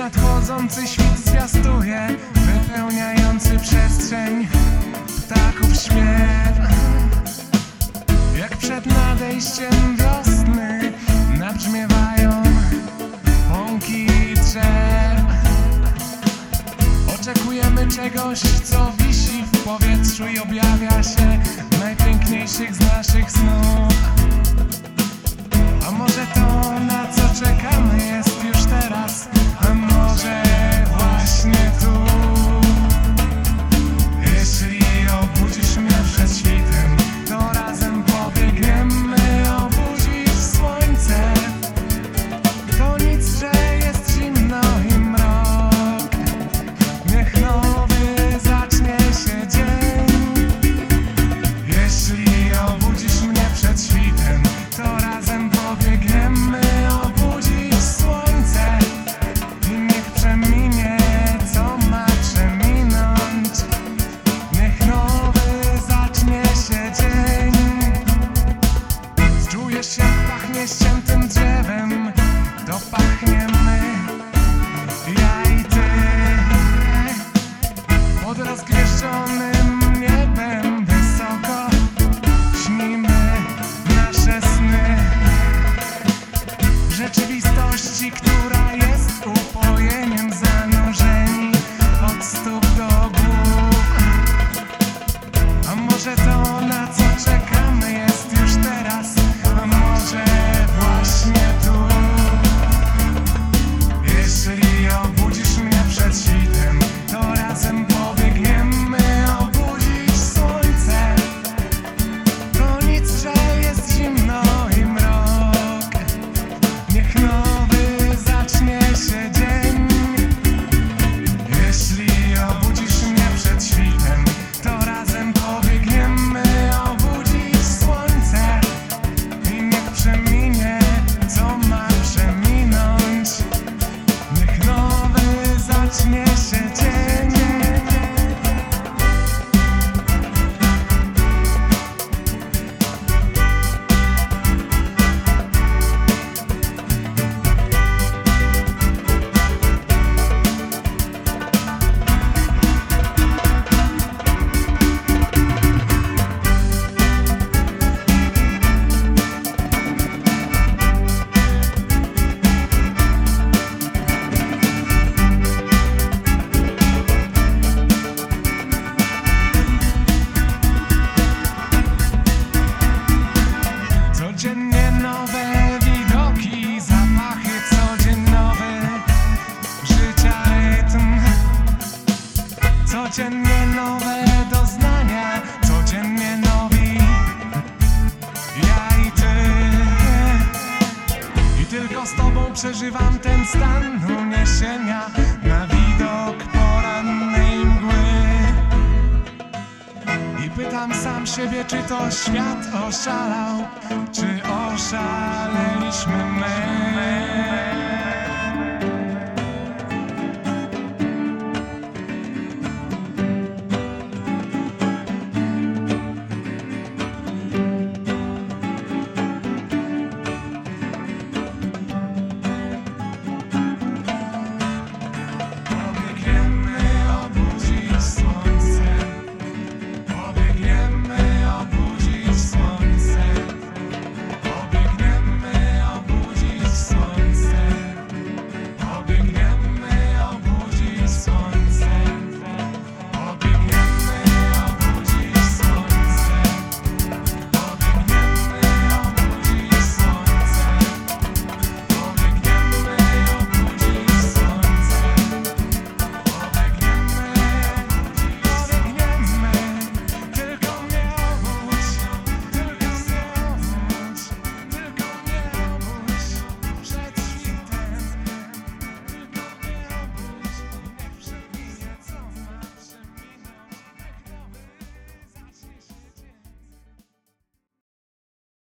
Nadchodzący świt zwiastuje Wypełniający przestrzeń Ptaków śmiew Jak przed nadejściem wiosny Nabrzmiewają Łąki drzew. Oczekujemy czegoś, co wisi w powietrzu I objawia się najpiękniejszych z naszych snów. A może to, na co czekamy jest już teraz drzewem dopachniemy ja i ty pod rozgwieszczonym przeżywam ten stan uniesienia na widok porannej mgły. I pytam sam siebie, czy to świat oszalał, czy oszaleliśmy my.